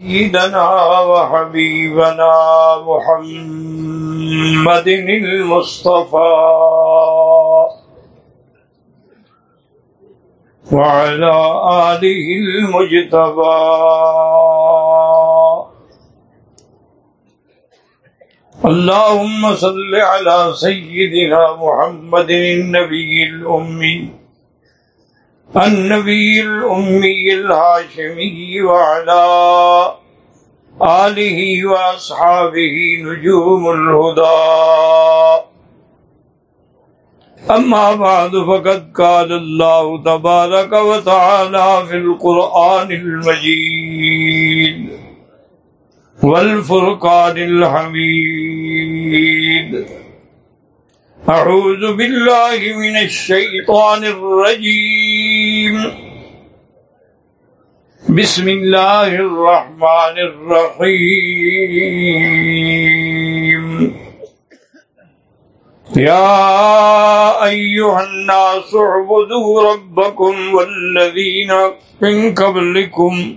سيدنا وحبيبنا محمد المصطفى وعلى آله المجتبى اللهم صل على سيدنا محمد النبي الأمي النبي الأمي الهاشمي وعلى آله وأصحابه نجوم الهدى أما بعد فقد قال الله تبارك وتعالى في القرآن المجيد والفرقان الحميد أعوذ بالله من الشيطان الرجيم. بسم الله الرحمن الرحيم. يا أيها الناس اعبدوا ربكم والذين من قبلكم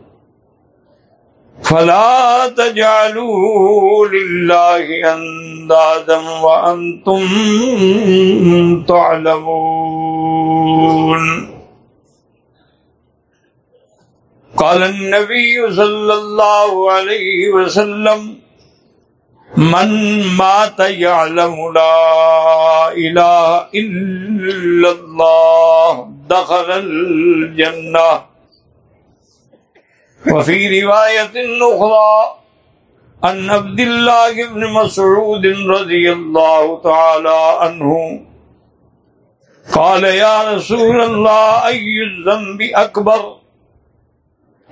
فلا تجعلوا لله أندادا وأنتم تعلمون. قال النبي صلى الله عليه وسلم، من مات يعلم لا إله إلا الله دخل الجنة. وفي رواية أخرى عن عبد الله بن مسعود رضي الله تعالى عنه قال، يا رسول الله، أي الذنب أكبر؟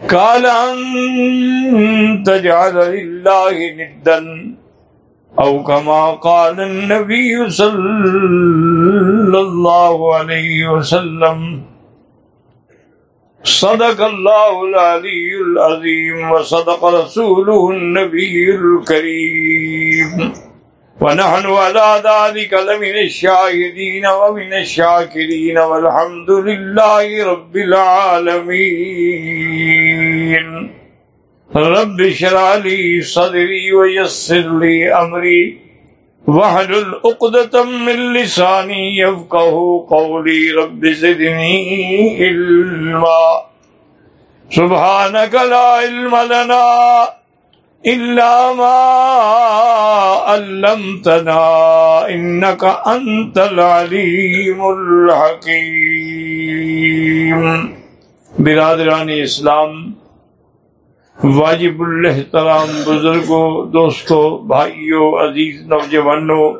قال، أن تجعل لله ندا أو كما قال النبي صلى الله عليه وسلم. صدق الله العلي العظيم وصدق رسوله النبي الكريم ونحن على ذلك لمن الشاهدين ومن الشاكرين والحمد لله رب العالمين رب شرع لي صدري ويسر لي أمري وحلل عقدة من لساني يفقه قولي رب زدني علما. سبحانك لا علم لنا إلا ما علمتنا إنك أنت العليم الحكيم. برادران اسلام واجب الحترام بزرگوں، دوستوں، بھائیوں، عزیز نوجوانوں،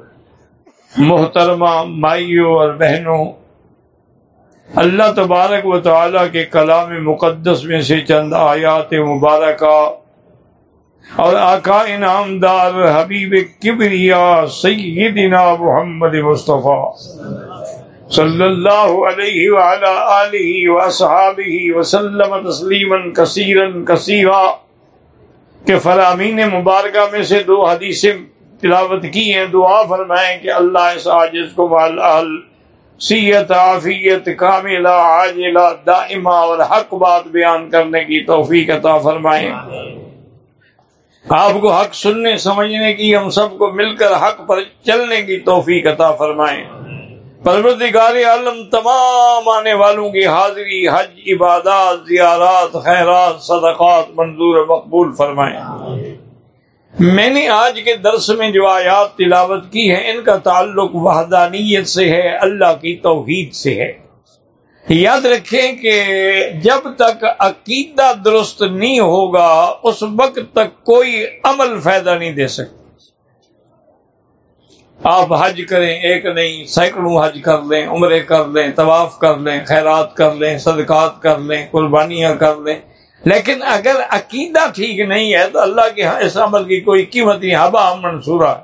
محترمہ مائیوں اور بہنوں، اللہ تبارک و تعالی کے کلام مقدس میں سے چند آیات مبارکہ اور آقا انعام دار حبیب کبریا سیدنا محمد مصطفیٰ۔ صلی اللہ علیہ وعلا آلہ وصحابہ وسلم تسلیما کثیرا کثیرا کہ فرامین مبارکہ میں سے دو حدیثیں تلاوت کی ہیں، دعا فرمائیں کہ اللہ اس عاجز کو والآل سیت، عافیت، کاملہ، عاجلہ، دائمہ اور حق بات بیان کرنے کی توفیق عطا فرمائیں۔ آپ کو حق سننے، سمجھنے کی، ہم سب کو مل کر حق پر چلنے کی توفیق عطا فرمائیں۔ پروردگار عالم تمام آنے والوں کی حاضری، حج، عبادات، زیارات، خیرات، صدقات منظور مقبول فرمائیں میں نے آج کے درس میں جو آیات تلاوت کی ہے ان کا تعلق وحدانیت سے ہے، اللہ کی توحید سے ہے۔ یاد رکھیں کہ جب تک عقیدہ درست نہیں ہوگا، اس وقت تک کوئی عمل فائدہ نہیں دے سکتا۔ آپ حج کریں، ایک نہیں، سینکڑوں حج کر لیں، عمرے کر لیں، طواف کر لیں، خیرات کر لیں، صدقات کر لیں، قربانیاں کر لیں۔ لیکن اگر عقیدہ ٹھیک نہیں ہے تو اللہ کے ہاں اس عمل کی کوئی قیمت نہیں ہبا منصورہ۔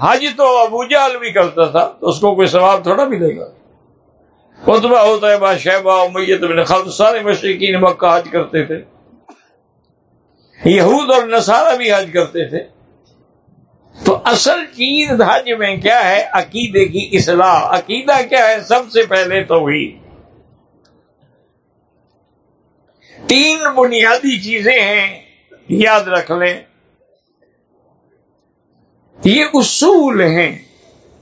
حج تو ابو جال بھی کرتا تھا، تو اس کو کوئی ثواب تھوڑا ملے گا۔ اتبا ہوتا ہے بادشاہ میت بن خلط سارے مشرقین مکہ حج کرتے تھے۔ یہود اور نصارہ بھی حج کرتے تھے۔ تو اصل چیز حج میں کیا ہے؟ عقیدے کی اصلاح۔ عقیدہ کیا ہے؟ سب سے پہلے تو ہوئی تین بنیادی چیزیں ہیں، یاد رکھ لیں۔ یہ اصول ہیں۔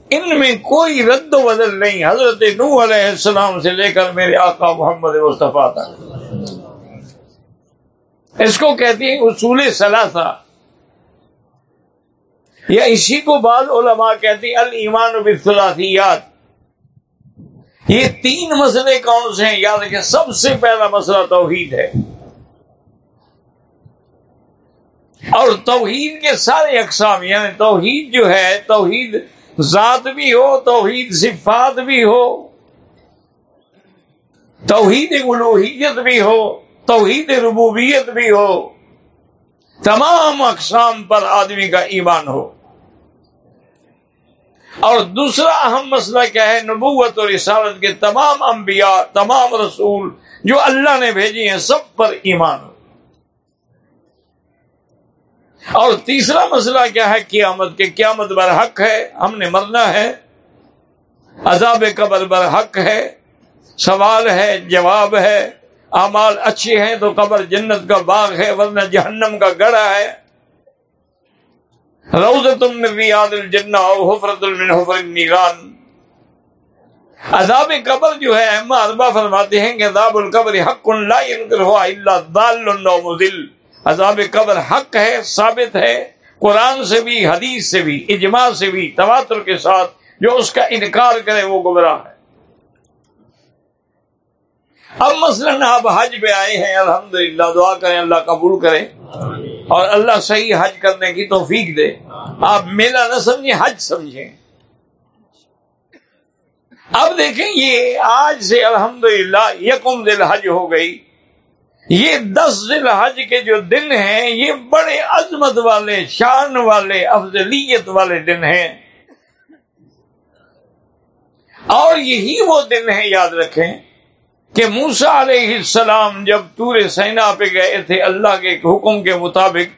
ان میں کوئی رد و بدل نہیں۔ حضرت نو علیہ السلام سے لے کر میرے آقا محمد مصطفیٰ تک۔ اس کو کہتی ہیں اصول ثلاثہ یا اسی کو بعض علماء کہتی المان بالثلاثیات۔ یہ تین مسئلے کون سے ہیں؟ یاد رکھیں، سب سے پہلا مسئلہ توحید ہے۔ اور توحید کے سارے اقسام یعنی توحید جو ہے، توحید ذات بھی ہو، توحید صفات بھی ہو، توحید الوحیت بھی ہو توحید ربوبیت بھی ہو، تمام اقسام پر آدمی کا ایمان ہو۔ اور دوسرا اہم مسئلہ کیا ہے، نبوت اور رسالت کے تمام انبیاء، تمام رسول جو اللہ نے بھیجی ہیں، سب پر ایمان ہو۔ اور تیسرا مسئلہ کیا ہے، قیامت کے، قیامت بر حق ہے، ہم نے مرنا ہے۔ عذاب قبر بر حق ہے، سوال ہے، جواب ہے۔ اعمال اچھے ہیں تو قبر جنت کا باغ ہے، ورنہ جہنم کا گڑا ہے۔ روز تم ریاض الجنہ اور حفرت المن حفر نیران عذاب قبر جو ہے، احمد اربا فرماتے ہیں کہ عذاب القبر حق لا ينکرہ الا ضال و مذل عذاب قبر حق ہے، ثابت ہے۔ قرآن سے بھی، حدیث سے بھی، اجماع سے بھی، تواتر کے ساتھ جو اس کا انکار کرے وہ گمراہ ہے۔ اب مثلاً آپ حج پہ آئے ہیں الحمدللہ دعا کریں اللہ قبول کرے اور اللہ صحیح حج کرنے کی توفیق دے۔ آپ میلہ نہ سمجھیں حج سمجھیں۔ اب دیکھیں یہ آج سے الحمدللہ یکم دل حج ہو گئی۔ یہ دس ذیل حج کے جو دن ہیں یہ بڑے عظمت والے شان والے افضلیت والے دن ہیں۔ اور یہی وہ دن ہیں یاد رکھیں۔ کہ موسا علیہ السلام جب پورے سینا پہ گئے تھے، اللہ کے حکم کے مطابق،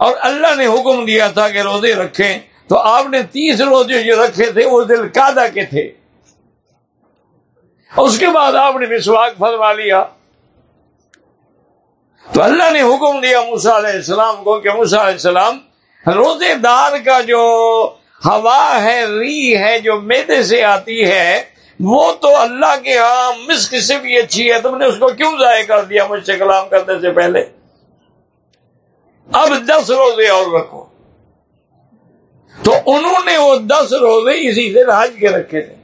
اور اللہ نے حکم دیا تھا کہ روزے رکھیں، تو آپ نے تیس روزے جو رکھے تھے، وہ دل کادا کے تھے۔ اس کے بعد آپ نے مسواک فرما لیا۔ تو اللہ نے حکم دیا موسا علیہ السلام کو کہ موسا علیہ السلام، روزے دار کا جو ہوا ہے، ری ہے، جو میدے سے آتی ہے وہ تو اللہ کے ہاں مسک سے بھی اچھی ہے، تم نے اس کو کیوں ضائع کر دیا؟ مجھ سے کلام کرنے سے پہلے۔ اب دس روزے اور رکھو۔ تو انہوں نے وہ دس روزے اسی سے حج کے رکھے تھے۔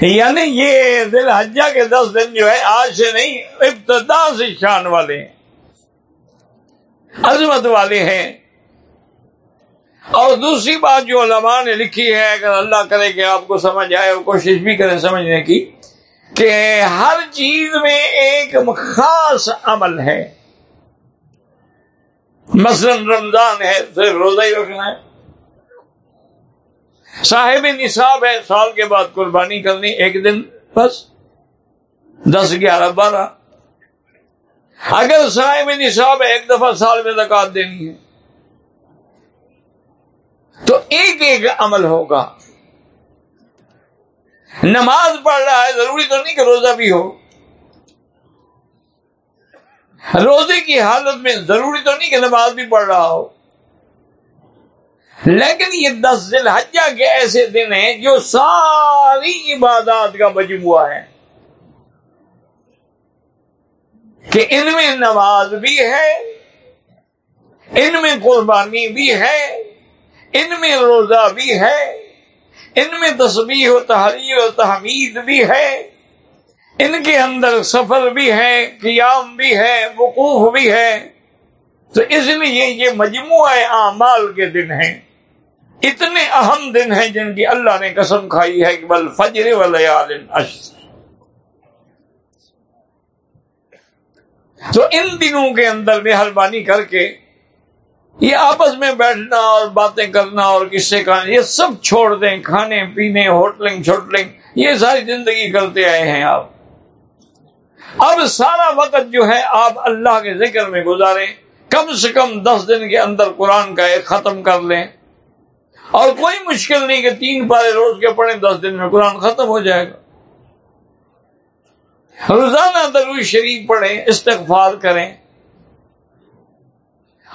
یعنی یہ دل حجا کے دس دن جو ہے، آج سے نہیں، ابتدا سے شان والے ہیں۔ عظمت والے ہیں۔ اور دوسری بات جو علماء نے لکھی ہے، اگر اللہ کرے کہ آپ کو سمجھ آئے اور کوشش بھی کریں سمجھنے کی، کہ ہر چیز میں ایک خاص عمل ہے۔ مثلا رمضان ہے، صرف روزہ ہی رکھنا ہے۔ صاحب نصاب ہے، سال کے بعد قربانی کرنی، ایک دن بس۔ دس، گیارہ، بارہ۔ اگر صاحب نصاب ہے، ایک دفعہ سال میں زکات دینی ہے۔ تو ایک ایک عمل ہوگا۔ نماز پڑھ رہا ہے، ضروری تو نہیں کہ روزہ بھی ہو۔ روزے کی حالت میں ضروری تو نہیں کہ نماز بھی پڑھ رہا ہو۔ لیکن یہ دس دن حجہ کے ایسے دن ہیں جو ساری عبادات کا مجموعہ ہے۔ کہ ان میں نماز بھی ہے، ان میں قربانی بھی ہے ان میں روزہ بھی ہے، ان میں تصویر و تحریر و تحمید بھی ہے، ان کے اندر سفر بھی ہے، قیام بھی ہے، وقوف بھی ہے۔ تو اس لیے یہ مجموعہ اعمال کے دن ہیں۔ اتنے اہم دن ہیں جن کی اللہ نے قسم کھائی ہے کہ بل فجر تو ان دنوں کے اندر مہربانی کر کے یہ آپس میں بیٹھنا اور باتیں کرنا اور قصے کا یہ سب چھوڑ دیں، کھانے، پینے، ہوٹلنگ، چھوٹلنگ، یہ ساری زندگی کرتے آئے ہیں آپ۔ اب سارا وقت جو ہے آپ اللہ کے ذکر میں گزاریں۔ کم سے کم دس دن کے اندر قرآن کا ایک ختم کر لیں۔ اور کوئی مشکل نہیں کہ تین پارے روز کے پڑھیں، دس دن میں قرآن ختم ہو جائے گا۔ روزانہ درو شریف پڑھیں، استغفار کریں۔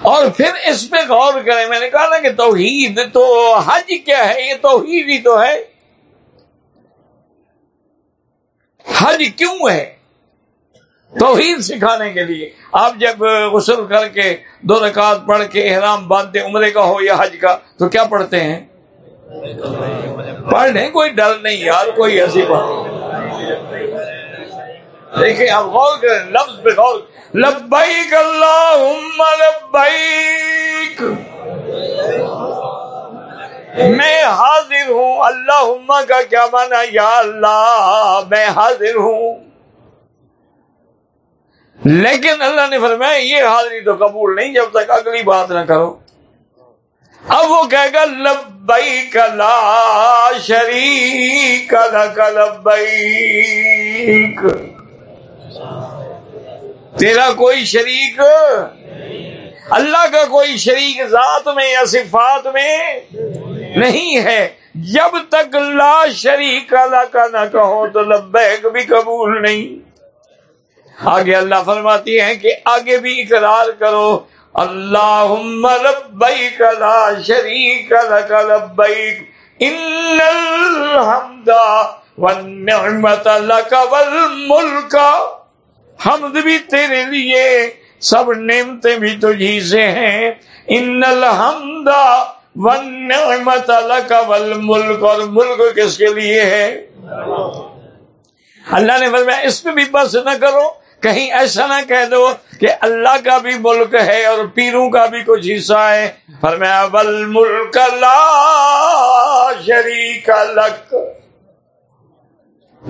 اور پھر اس پہ غور کریں۔ میں نے کہا نا کہ توحید تو حج کیا ہے؟ یہ توحید ہی تو ہے۔ حج کیوں ہے؟ توحید سکھانے کے لیے۔ آپ جب غسل کر کے دو رکعت پڑھ کے احرام باندھتے، عمرے کا ہو یا حج کا، تو کیا پڑھتے ہیں؟ پڑھ لیں کوئی ڈر نہیں یار، کوئی ایسی بات۔ دیکھیں آپ غور کریں، لفظ پہ غور۔ لبیک اللہم لبیک۔ میں حاضر ہوں اللہ کا کیا مانا یا اللہ، میں حاضر ہوں۔ لیکن اللہ نے فرمایا، یہ حاضری تو قبول نہیں، جب تک اگلی بات نہ کرو۔ اب وہ کہے گا لبئی لا شریک لک، لبیک۔ تیرا کوئی شریک اللہ کا کوئی شریک ذات میں یا صفات میں نہیں ہے۔ جب تک لا شریک اللہ کا نہ کہو تو لبیک بھی قبول نہیں۔ آگے اللہ فرماتی ہیں کہ آگے بھی اقرار کرو۔ اللہ لبیک لا شریک لک لبیک۔ ان الحمد والنعمت لک والملک حمد بھی تیرے لیے سب نعمتیں بھی تجھی سے ہیں۔ ان الحمد والنعمت لک والملک، اور ملک کس کے لیے ہے؟ اللہ نے فرمایا، اس پہ بھی بس نہ کرو، کہیں ایسا نہ کہہ دو کہ اللہ کا بھی ملک ہے اور پیروں کا بھی کچھ حصہ ہے۔ فرمایا بل ملک لا شریک لک۔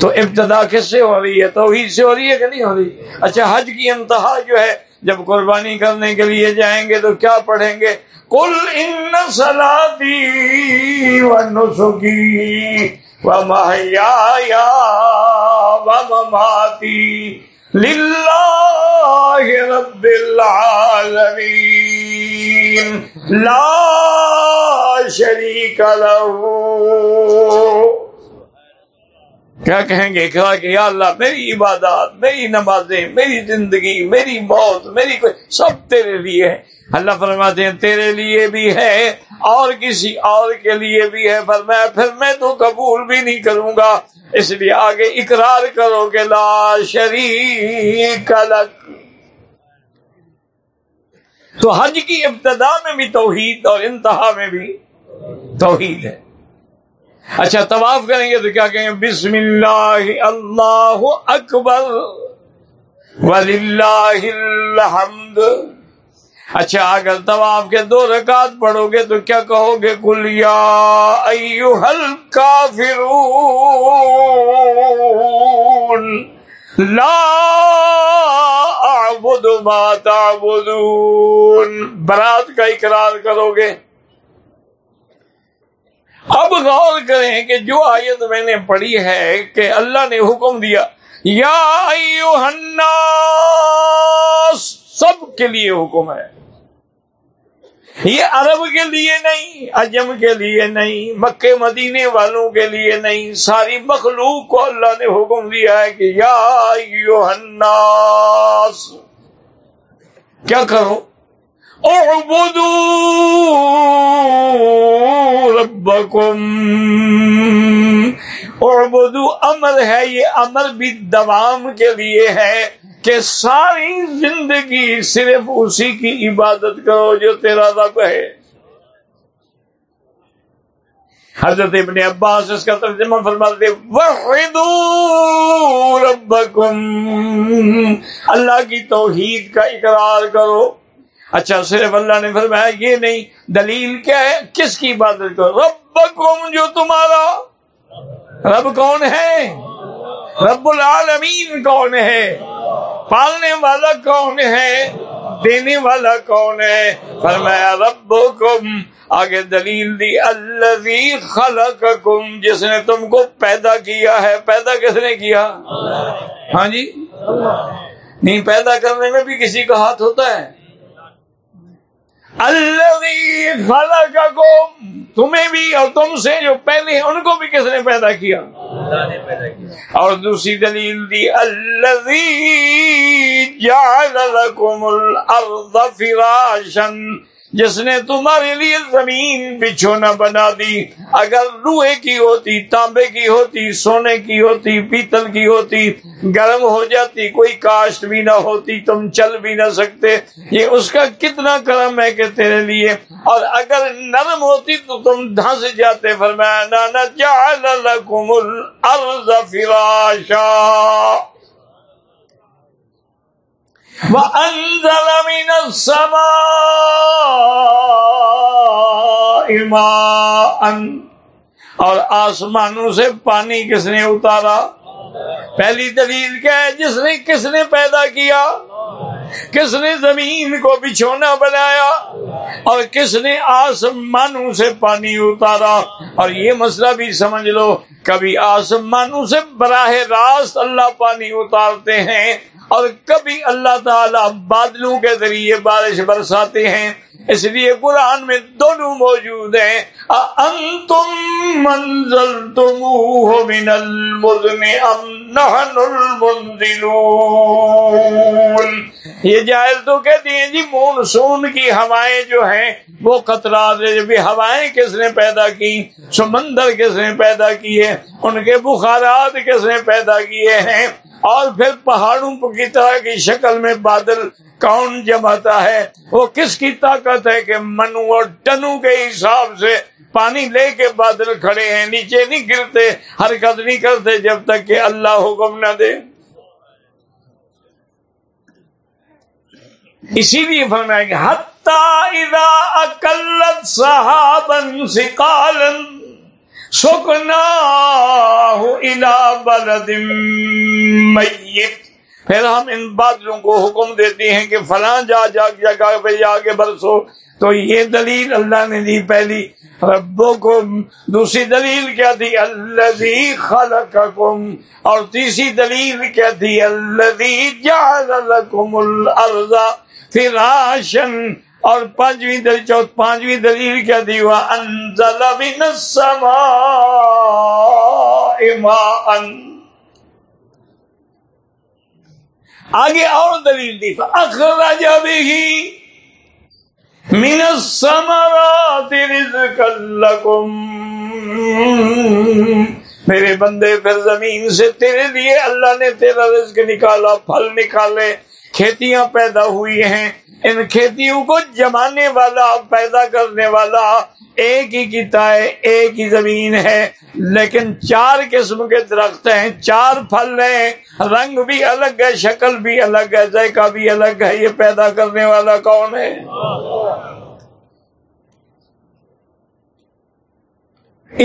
تو ابتدا کس سے ہو رہی ہے، توحید سے ہو رہی ہے کہ نہیں ہو رہی؟ اچھا حج کی انتہا جو ہے، جب قربانی کرنے کے لیے جائیں گے تو کیا پڑھیں گے؟ کل ان سلادی و نسخی و محیا و مماتی للہ رب العالمین، لا شریک لہو کیا کہیں گے؟ کہ یا اللہ، میری عبادات، میری نمازیں، میری زندگی، میری موت، میری کوئی، سب تیرے لیے ہے اللہ فرماتے ہیں، تیرے لیے بھی ہے، اور کسی اور کے لیے بھی ہے۔ فرمایا، پھر میں تو قبول بھی نہیں کروں گا۔ اس لیے آگے اقرار کرو کہ لا شریک لک۔ تو حج کی ابتدا میں بھی توحید اور انتہا میں بھی توحید ہے۔ اچھا طواف کریں گے تو کیا کہیں گے؟ بسم اللہ اللہ اکبر، وللہ الحمد۔ اچھا اگر طواف کے دو رکعت پڑھو گے تو کیا کہو گے؟ کلیا ایوہل کافرون لا اعبد ما تعبدون۔ برات کا اقرار کرو گے۔ اب غور کریں کہ جو آیت میں نے پڑھی ہے کہ اللہ نے حکم دیا، یا الناس، سب کے لیے حکم ہے۔ یہ عرب کے لیے نہیں اجم کے لیے نہیں، مکے مدینے والوں کے لیے نہیں، ساری مخلوق کو اللہ نے حکم دیا ہے کہ یا الناس۔ کیا کرو؟ اعبدوا ربکم۔ اعبدوا امر ہے، یہ امر بھی دوام کے لیے ہے کہ ساری زندگی صرف اسی کی عبادت کرو جو تیرا رب ہے۔ حضرت ابن عباس اس کا ترجمہ فرماتے وحدو ربکم اللہ کی توحید کا اقرار کرو۔ اچھا صرف اللہ نے فرمایا، یہ نہیں، دلیل کیا ہے؟ کس کی عبادت کرو؟ رب کون جو تمہارا رب کون ہے؟ رب العالمین کون ہے؟ پالنے والا کون ہے؟ دینے والا کون ہے؟ فرمایا رب آگے دلیل دی اللہ خلقکم، جس نے تم کو پیدا کیا ہے۔ پیدا کس نے کیا؟ ہاں جی۔ نہیں، پیدا کرنے میں بھی کسی کا ہاتھ ہوتا ہے۔ اللہ خلقکم تمہیں بھی اور تم سے جو پہلے ہیں ان کو بھی کس نے پیدا کیا؟ اور دوسری دلیل دی اللہ جعل لکم الارض فراشا۔ جس نے تمہارے لیے زمین بچھونا بنا دی۔ اگر روئے کی ہوتی، تانبے کی ہوتی، سونے کی ہوتی، پیتل کی ہوتی، گرم ہو جاتی، کوئی کاشت بھی نہ ہوتی، تم چل بھی نہ سکتے۔ یہ اس کا کتنا کرم ہے کہ تیرے لیے۔ اور اگر نرم ہوتی تو تم دھنس جاتے۔ فرمایا، نانا جعل لکم الارض فراشا۔ وَأَنزَلَ مِنَ السَّمَاءِ مَاءً۔ اور آسمانوں سے پانی کس نے اتارا؟ پہلی دلیل کیا ہے؟ جس نے کس نے پیدا کیا؟ کس نے زمین کو بچھونا بنایا؟ اور کس نے آسمانوں سے پانی اتارا؟ اور یہ مسئلہ بھی سمجھ لو، کبھی آسمانوں سے براہ راست اللہ پانی اتارتے ہیں اور کبھی اللہ تعالی بادلوں کے ذریعے بارش برساتے ہیں۔ اس لیے قرآن میں دونوں موجود ہیں۔ انتم منزل تم من المزن ام نحن المنزلون۔ یہ جائز تو کہتی ہیں جی مونسون کی ہوائیں جو ہیں، وہ قطرات بھی ہوائیں کس نے پیدا کی؟ سمندر کس نے پیدا کیے؟ ان کے بخارات کس نے پیدا کیے ہیں؟ اور پھر پہاڑوں کی طرح کی شکل میں بادل کون جماتا ہے؟ وہ کس کی طاقت ہے کہ منو اور ٹنو کے حساب سے پانی لے کے بادل کھڑے ہیں، نیچے نہیں گرتے، حرکت نہیں کرتے جب تک کہ اللہ حکم نہ دے؟ اسی لیے فرمائیں گے اذا اکلت صحابن سکالن سکنا بلد میت۔ پھر ہم ان بادلوں کو حکم دیتے ہیں کہ فلاں جا جا جگہ پہ جا کے برسو۔ تو یہ دلیل اللہ نے دی پہلی۔ ربو کو دوسری دلیل کیا تھی؟ اللہ خلقکم۔ اور تیسری دلیل کیا تھی؟ اللہ جعل لکم الارض فراشن اور پانچویں دلیل، چوتھ پانچویں دلیل کیا تھی وہ انزل من السماء ماء. آگے اور دلیل دی اخرج به من الثمرات رزقا لكم. میرے بندے، پھر زمین سے تیرے لیے اللہ نے تیرا رزق نکالا، پھل نکالے کھیتیاں پیدا ہوئی ہیں۔ ان کھیتیوں کو جمانے والا، پیدا کرنے والا ایک ہی کتا ہے، ایک ہی زمین ہے۔ لیکن چار قسم کے درخت ہیں، چار پھل ہیں۔ رنگ بھی الگ ہے، شکل بھی الگ ہے، ذائقہ بھی الگ ہے۔ یہ پیدا کرنے والا کون ہے؟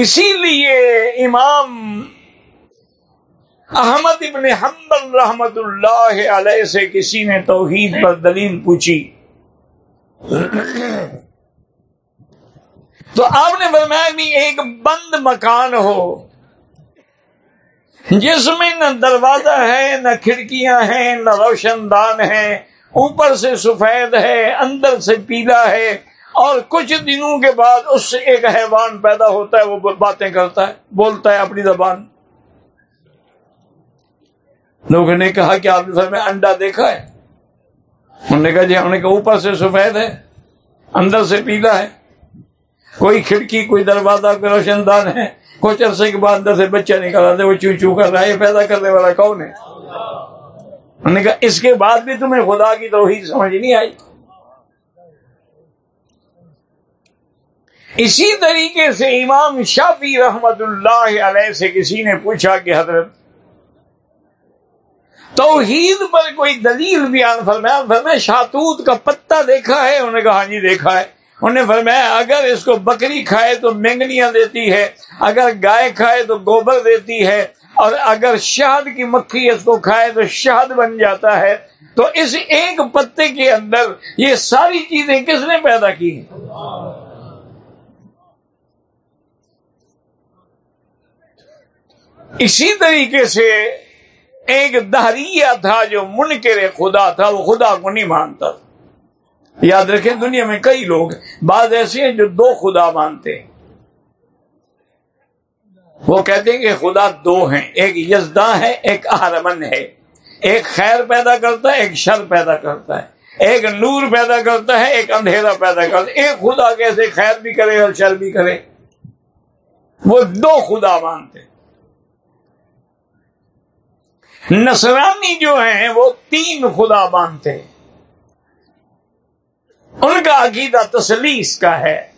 اسی لیے امام احمد ابن حنبل رحمت اللہ علیہ سے کسی نے توحید پر دلیل پوچھی۔ تو آپ نے فرمایا بھی ایک بند مکان ہو، جس میں نہ دروازہ ہے، نہ کھڑکیاں ہیں، نہ روشن دان ہے اوپر سے سفید ہے، اندر سے پیلا ہے، اور کچھ دنوں کے بعد اس سے ایک حیوان پیدا ہوتا ہے، وہ باتیں کرتا ہے، بولتا ہے اپنی زبان۔ لوگوں نے کہا کہ آپ نے انڈا دیکھا ہے۔ انہوں نے کہا جی ہم نے کہا اوپر سے سفید ہے، اندر سے پیلا ہے۔ کوئی کھڑکی، کوئی دروازہ، کوئی روشن دان ہے۔ کچھ عرصے کے بعد اندر سے بچہ نکل آتے وہ چو چو کر رہا ہے پیدا کرنے والا کون ہے؟ انہوں نے کہا اس کے بعد بھی تمہیں خدا کی توحید سمجھ نہیں آئی۔ اسی طریقے سے امام شافی رحمت اللہ علیہ سے کسی نے پوچھا کہ حضرت توحید پر کوئی دلیل بیان فرمایا فرمایا شاتوت کا پتا دیکھا ہے، انہوں نے کہا ہاں جی دیکھا ہے۔ انہوں نے فرمایا، اگر اس کو بکری کھائے تو مینگنیاں دیتی ہے، اگر گائے کھائے تو گوبر دیتی ہے، اور اگر شہد کی مکھی اس کو کھائے تو شہد بن جاتا ہے۔ تو اس ایک پتے کے اندر یہ ساری چیزیں کس نے پیدا کی اسی طریقے سے ایک دہریہ تھا جو منکر خدا تھا، وہ خدا کو نہیں مانتا۔ یاد رکھیں، دنیا میں کئی لوگ بعض ایسے ہیں جو دو خدا مانتے ہیں۔ وہ کہتے ہیں کہ خدا دو ہیں۔ ایک یزداں ہے، ایک آرمن ہے۔ ایک خیر پیدا کرتا ہے، ایک شر پیدا کرتا ہے۔ ایک نور پیدا کرتا ہے، ایک اندھیرا پیدا کرتا ہے۔ ایک خدا کیسے خیر بھی کرے اور شر بھی کرے۔ وہ دو خدا مانتے ہیں۔ نصرانی جو ہیں وہ تین خدا مانتے ہیں۔ ان کا عقیدہ تسلیس کا ہے۔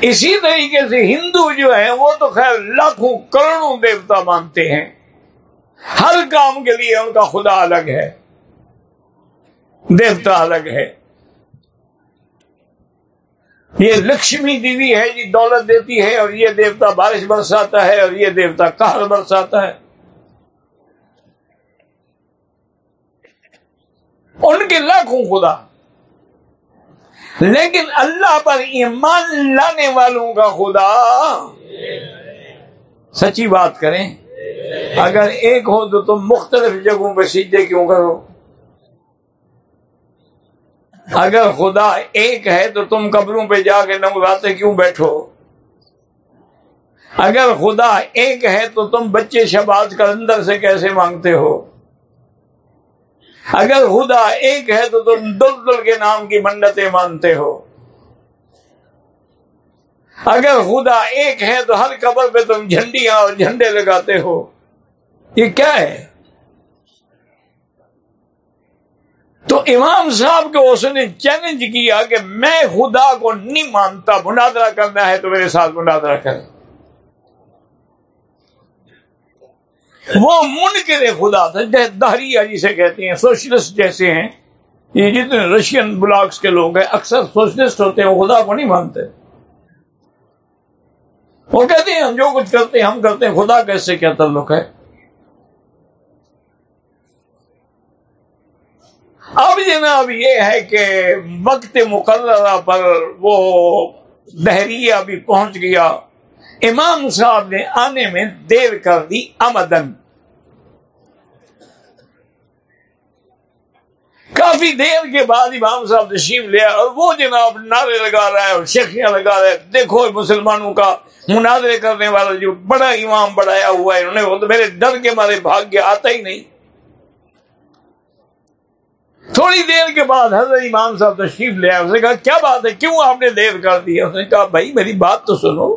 اسی طریقے سے ہندو جو ہیں وہ تو خیر لاکھوں کروڑوں دیوتا مانتے ہیں۔ ہر کام کے لیے ان کا خدا الگ ہے۔ دیوتا الگ ہے۔ یہ لکشمی دیوی ہے جی دولت دیتی ہے اور یہ دیوتا بارش برساتا ہے اور یہ دیوتا کہر برساتا ہے۔ ان کے لاکھوں خدا۔ لیکن اللہ پر ایمان لانے والوں کا خدا۔ سچی بات کریں، اگر ایک ہو تو تم مختلف جگہوں پہ سیدھے کیوں کرو؟ اگر خدا ایک ہے تو تم قبروں پہ جا کے نمراتے کیوں بیٹھو؟ اگر خدا ایک ہے تو تم بچے شباز کا اندر سے کیسے مانگتے ہو؟ اگر خدا ایک ہے تو تم دل دل کے نام کی منڈتیں مانتے ہو؟ اگر خدا ایک ہے تو ہر قبر پہ تم جھنڈیاں اور جھنڈے لگاتے ہو؟ یہ کیا ہے؟ تو امام صاحب کو اس نے چیلنج کیا کہ میں خدا کو نہیں مانتا مناظرہ کرنا ہے تو میرے ساتھ مناظرہ کر۔ وہ من کے خدا تھا دہریا جسے کہتے ہیں، سوشلسٹ جیسے ہیں۔ یہ جتنے رشین بلاکس کے لوگ ہیں، اکثر سوشلسٹ ہوتے ہیں، وہ خدا کو نہیں مانتے۔ وہ کہتے ہیں، ہم جو کچھ کرتے ہیں، ہم کرتے ہیں، خدا کیسے کیا تعلق ہے؟ اب جناب یہ ہے کہ وقت مقررہ پر وہ دہریہ بھی پہنچ گیا۔ امام صاحب نے آنے میں دیر کر دی آمدن۔ کافی دیر کے بعد امام صاحب تشریف لیا اور وہ جناب نعرے لگا رہا ہے اور شیخیاں لگا رہا ہے دیکھو مسلمانوں کا مناظرے کرنے والا جو بڑا امام بڑھایا ہوا ہے، انہوں نے وہ تو میرے ڈر کے مارے بھاگ کے آتا ہی نہیں۔ تھوڑی دیر کے بعد حضرت امام صاحب تشریف لیا اس نے کہا، کیا بات ہے؟ کیوں آپ نے دیر کر دی اس نے کہا، بھائی، میری بات تو سنو۔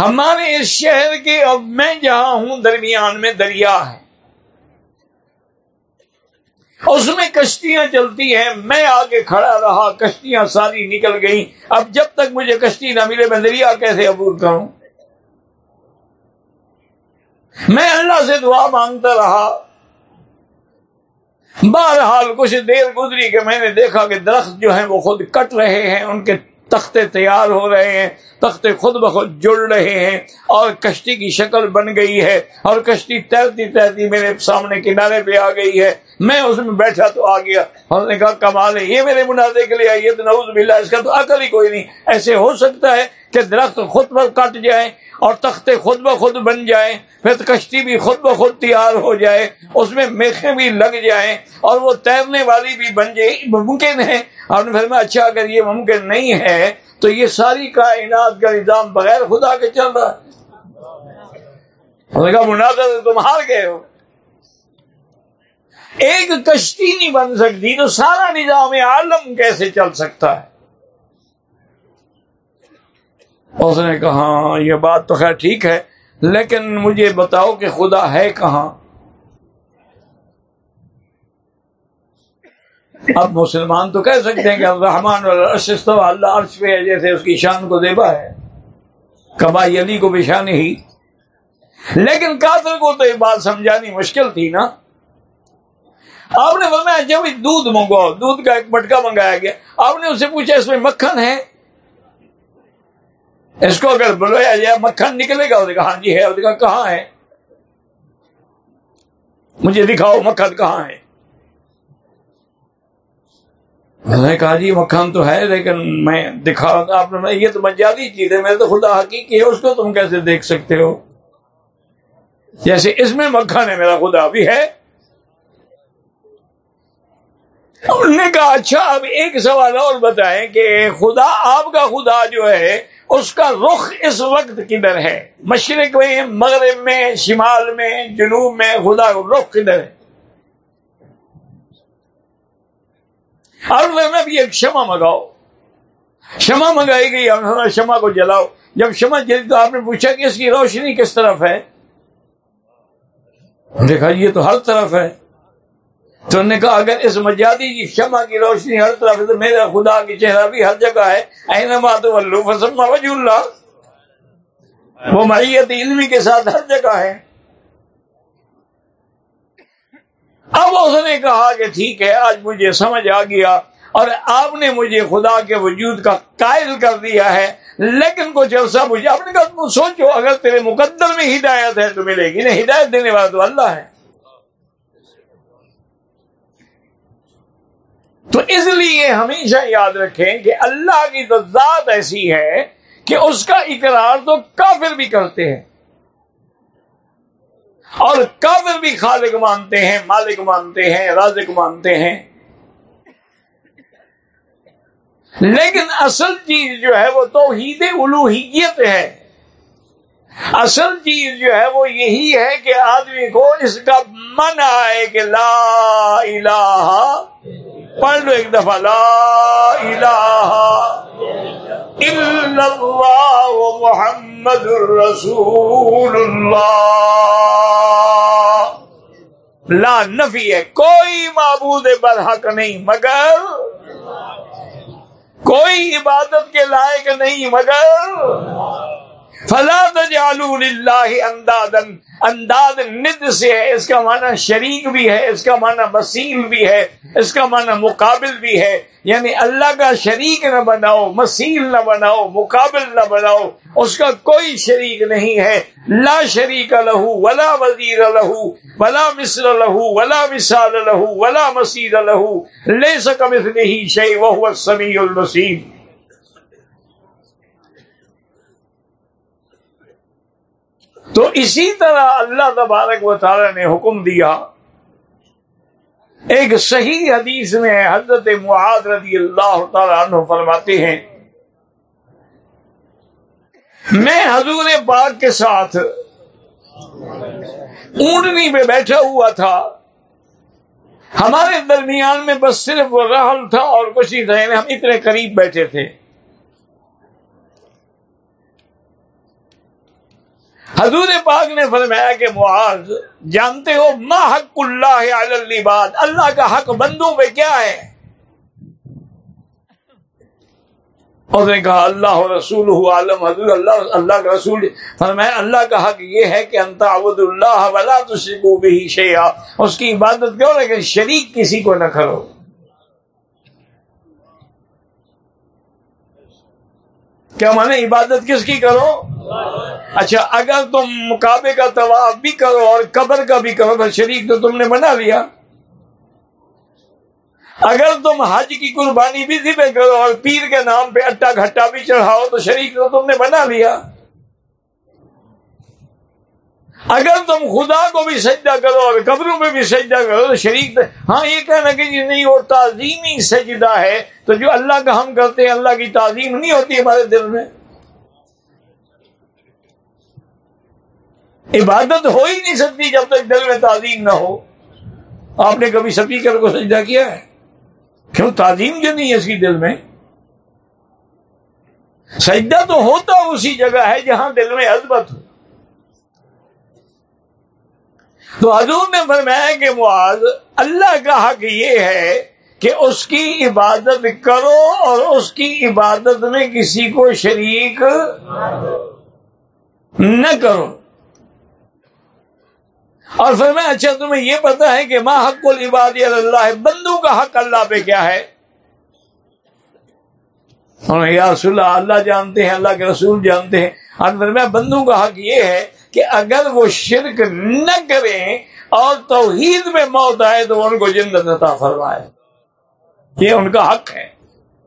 ہمارے اس شہر کے اور میں جہاں ہوں، درمیان میں دریا ہے۔ اس میں کشتیاں چلتی ہیں۔ میں آگے کھڑا رہا، کشتیاں ساری نکل گئیں۔ اب جب تک مجھے کشتی نہ ملے، میں دریا کیسے عبور کروں؟ میں اللہ سے دعا مانگتا رہا۔ بہرحال کچھ دیر گزری کہ میں نے دیکھا کہ درخت جو ہیں وہ خود کٹ رہے ہیں، ان کے تختے تیار ہو رہے ہیں، تختے خود بخود جڑ رہے ہیں اور کشتی کی شکل بن گئی ہے اور کشتی تیرتی تیرتی میرے سامنے کنارے پہ آ گئی ہے۔ میں اس میں بیٹھا تو آ گیا۔ اور نے کہا، کمال ہے، یہ میرے منازع کے لیے آئیے، تو نوز بلا اس کا تو عقل ہی کوئی نہیں۔ ایسے ہو سکتا ہے کہ درخت خود پر کٹ جائے اور تختے خود بخود بن جائیں، پھر کشتی بھی خود بخود تیار ہو جائے، اس میں میخیں بھی لگ جائیں اور وہ تیرنے والی بھی بن جائے ممکن ہے۔ اور پھر میں اچھا اگر یہ ممکن نہیں ہے، تو یہ ساری کائنات کا نظام بغیر خدا کے چل رہا ہے۔ مناظر تم ہار گئے ہو۔ ایک کشتی نہیں بن سکتی، تو سارا نظام عالم کیسے چل سکتا ہے؟ اس نے کہا ہاں یہ بات تو خیر ٹھیک ہے، لیکن مجھے بتاؤ کہ خدا ہے کہاں؟ اب مسلمان تو کہہ سکتے ہیں کہ رحمان اللہ عرش پہ جیسے اس کی شان کو دیبا ہے۔ کبائی علی کو بھی شان ہی۔ لیکن کافر کو تو یہ بات سمجھانی مشکل تھی نا۔ آپ نے فرمایا جب دودھ منگواؤ، دودھ کا ایک مٹکا منگایا گیا، آپ نے اس سے پوچھا اس میں مکھن ہے؟ اس کو اگر بلوایا جائے مکھن نکلے گا کہا ہاں جی ہے کہاں ہے؟ مجھے دکھاؤ مکھن کہاں ہے۔ میں نے کہا جی مکھن تو ہے، لیکن میں دکھا آپ نے یہ تو مجادی چیز ہے میں تو خدا حقیقی ہے، اس کو تم کیسے دیکھ سکتے ہو؟ جیسے اس میں مکھن ہے، میرا خدا بھی ہے۔ انہوں نے کہا اچھا اب ایک سوال اور بتائیں کہ خدا، آپ کا خدا جو ہے اس کا رخ اس وقت کدھر ہے؟ مشرق میں، مغرب میں، شمال میں، جنوب میں، خدا کا رخ کدھر ہے؟ اور میں بھی ایک شمع منگاؤ۔ شمع منگائی گئی شمع کو جلاؤ۔ جب شمع جلی تو آپ نے پوچھا کہ اس کی روشنی کس طرف ہے؟ دیکھا، یہ تو ہر طرف ہے۔ تو نے کہا، اگر اس مجادی کی شمع کی روشنی ہر طرف تو میرا خدا کی چہرہ بھی ہر جگہ ہے۔ وجہ اللہ۔ وہ معیت علمی کے ساتھ ہر جگہ ہے۔ اب اس نے کہا کہ ٹھیک ہے، آج مجھے سمجھ آ گیا اور آپ نے مجھے خدا کے وجود کا قائل کر دیا ہے۔ لیکن کچھ عرصہ مجھے آپ نے کہا سوچو، اگر تیرے مقدر میں ہدایت ہے تو ملے گی نا ہدایت دینے والا تو اللہ ہے۔ تو اس لیے ہمیشہ یاد رکھیں کہ اللہ کی تو ذات ایسی ہے کہ اس کا اقرار تو کافر بھی کرتے ہیں۔ اور کافر بھی خالق مانتے ہیں، مالک مانتے ہیں، رازق مانتے ہیں۔ لیکن اصل چیز جو ہے وہ توحید الوحیت ہے۔ اصل چیز جو ہے وہ یہی ہے کہ آدمی کو اس کا من آئے کہ لا الہ، پڑھ لو ایک دفعہ، لا الہ الا اللہ محمد الرسول اللہ۔ لا نفی ہے، کوئی معبود برحق نہیں، مگر کوئی عبادت کے لائق نہیں، مگر فلا تجعلوا للہ انداز ند سے ہے، اس کا معنی شریک بھی ہے، اس کا معنی مسیل بھی ہے، اس کا معنی مقابل بھی ہے۔ یعنی اللہ کا شریک نہ بناؤ مسیل نہ بناؤ، مقابل نہ بناؤ، اس کا کوئی شریک نہیں ہے۔ لا شریک لہو ولا وزیر لہو ولا مصر لہو ولا مثال لہو ولا مسیر لہو لے سکم اس ہی شی وہ سمیع البصیر۔ تو اسی طرح اللہ تبارک و تعالی نے حکم دیا۔ ایک صحیح حدیث میں حضرت معاذ رضی اللہ تعالیٰ عنہ فرماتے ہیں، میں حضور پاک کے ساتھ اونٹنی پہ بیٹھا ہوا تھا۔ ہمارے درمیان میں بس صرف رحل تھا اور کچھ ہی تھا یعنی ہم اتنے قریب بیٹھے تھے۔ حضور پاک نے فرمایا کہ معاذ، جانتے ہو ما حق اللہ علی بات اللہ کا حق بندوں پہ کیا ہے؟ اس نے کہا، اللہ رسول عالم، حضور اللہ اللہ کا رسول۔ فرمایا، اللہ کا حق یہ ہے کہ انت عبد اللہ ولا تشرکو بھی شیعہ اس کی عبادت کیوں لیکن شریک کسی کو نہ کرو۔ کیا مانے عبادت کس کی کرو اچھا اگر تم مقابے کا طواف بھی کرو اور قبر کا بھی کرو، تو شریک تو تم نے بنا لیا۔ اگر تم حج کی قربانی بھی ذبح کرو اور پیر کے نام پہ اٹا گھٹا بھی چڑھاؤ، تو شریک تو تم نے بنا لیا۔ اگر تم خدا کو بھی سجدہ کرو اور قبروں میں بھی سجدہ کرو تو شریک ہاں یہ کہنا کہ جی نہیں، وہ تعظیمی سجدہ ہے۔ تو جو اللہ کا ہم کرتے ہیں، اللہ کی تعظیم نہیں ہوتی ہمارے دل میں۔ عبادت ہو ہی نہیں سکتی جب تک دل میں تعظیم نہ ہو۔ آپ نے کبھی سپیکر کو سجدہ کیا ہے؟ کیوں؟ تعظیم جو نہیں ہے اس کی دل میں۔ سجدہ تو ہوتا اسی جگہ ہے جہاں دل میں عزبت ہو۔ تو حضور نے فرمایا کہ معاذ، اللہ کا حق یہ ہے کہ اس کی عبادت کرو اور اس کی عبادت میں کسی کو شریک نہ کرو۔ اور پھر میں اچھا تمہیں یہ پتا ہے کہ ماں حق العباد اللہ، بندوں کا حق اللہ پہ کیا ہے؟ یا رسول اللہ اللہ جانتے ہیں، اللہ کے رسول جانتے ہیں۔ اور پھر میں بندوں کا حق یہ ہے کہ اگر وہ شرک نہ کریں اور توحید میں موت آئے تو ان کو جنت عطا فرمائے۔ یہ ان کا حق ہے۔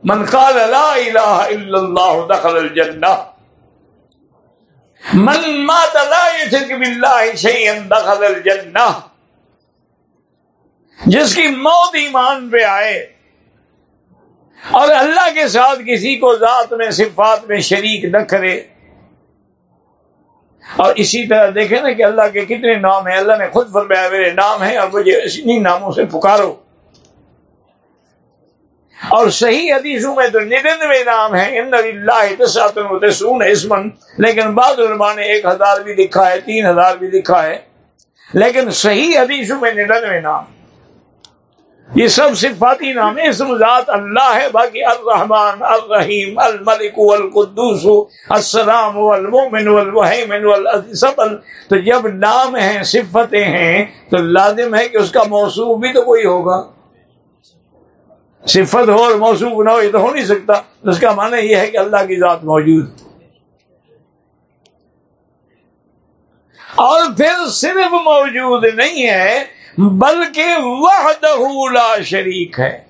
من قال لا الہ الا اللہ دخل الجنہ۔ من مات لا يشرك بالله شيئا دخل الجنہ۔ جس کی موت ایمان پہ آئے۔ اور اللہ کے ساتھ کسی کو ذات میں صفات میں شریک نہ کرے۔ اور اسی طرح دیکھیں نا کہ اللہ کے کتنے نام ہیں، اللہ نے خود فرمایا، میرے نام ہیں اور مجھے انہیں ناموں سے پکارو۔ اور صحیح حدیثوں میں تو ننانوے نام ہیں، ان اللہ تسون اسمن لیکن بعض علماء نے ایک ہزار بھی لکھا ہے، تین ہزار بھی لکھا ہے۔ لیکن صحیح حدیثوں میں ننانوے نام۔ یہ سب صفاتی نام اسم ذات اللہ ہے، باقی الرحمن، الرحیم، الملک القدوس السلام المومن والمحیمن والعزیز تو جب نام ہیں، صفتیں ہیں، تو لازم ہے کہ اس کا موصوف بھی تو کوئی ہوگا۔ صفت ہو اور موصوف نہ ہو، یہ تو ہو نہیں سکتا۔ اس کا معنی یہ ہے کہ اللہ کی ذات موجود اور پھر صرف موجود نہیں ہے بلکہ وحدہ لا شریک ہے۔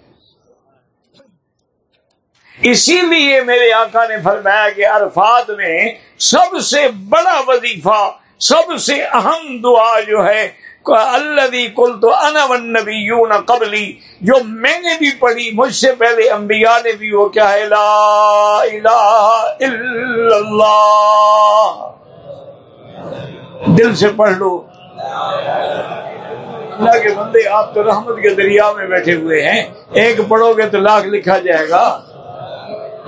اسی لیے میرے آقا نے فرمایا کہ عرفات میں سب سے بڑا وظیفہ، سب سے اہم دعا جو ہے اللہ کل تو انبیون قبلی، جو میں نے بھی پڑھی، مجھ سے پہلے انبیاء نے بھی، وہ کیا ہے؟ لا الہ الا اللہ۔ دل سے پڑھ لو۔ اللہ کے بندے آپ تو رحمت کے دریا میں بیٹھے ہوئے ہیں۔ ایک پڑھو گے تو لاکھ لکھا جائے گا۔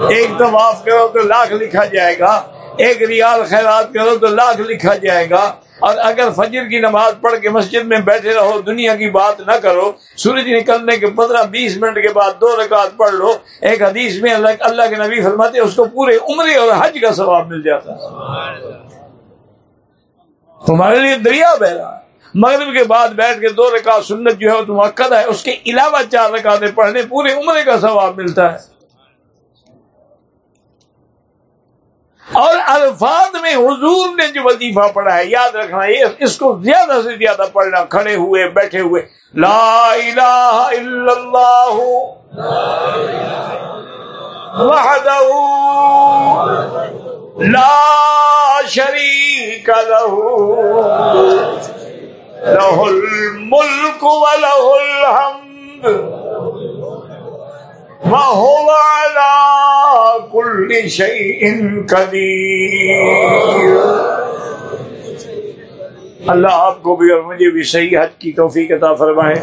ایک تو معاف کرو تو لاکھ لکھا جائے گا۔ ایک ریال خیرات کرو تو لاکھ لکھا جائے گا۔ اور اگر فجر کی نماز پڑھ کے مسجد میں بیٹھے رہو، دنیا کی بات نہ کرو، سورج نکلنے کے پندرہ بیس منٹ کے بعد دو رکعت پڑھ لو، ایک حدیث میں اللہ اللہ کے نبی فرماتے اس کو پورے عمرے اور حج کا ثواب مل جاتا تمہارے لیے دریا بہ رہا ہے۔ مغرب کے بعد بیٹھ کے دو رکعت سنت جو ہے تو موقع ہے، اس کے علاوہ چار رکعتیں پڑھنے، پورے عمرے کا ثواب ملتا ہے۔ اور الفاظ میں حضور نے جو وظیفہ پڑھا ہے، یاد رکھنا، یہ اس کو زیادہ سے زیادہ پڑھنا، کھڑے ہوئے، بیٹھے ہوئے۔ لا الہ الا اللہ وحدہ لا شریک لہو لہ الملک ولہ الحمد وهو على كل شيء قدير اللہ آپ کو بھی اور مجھے بھی صحیح حد کی توفیق عطا فرمائے۔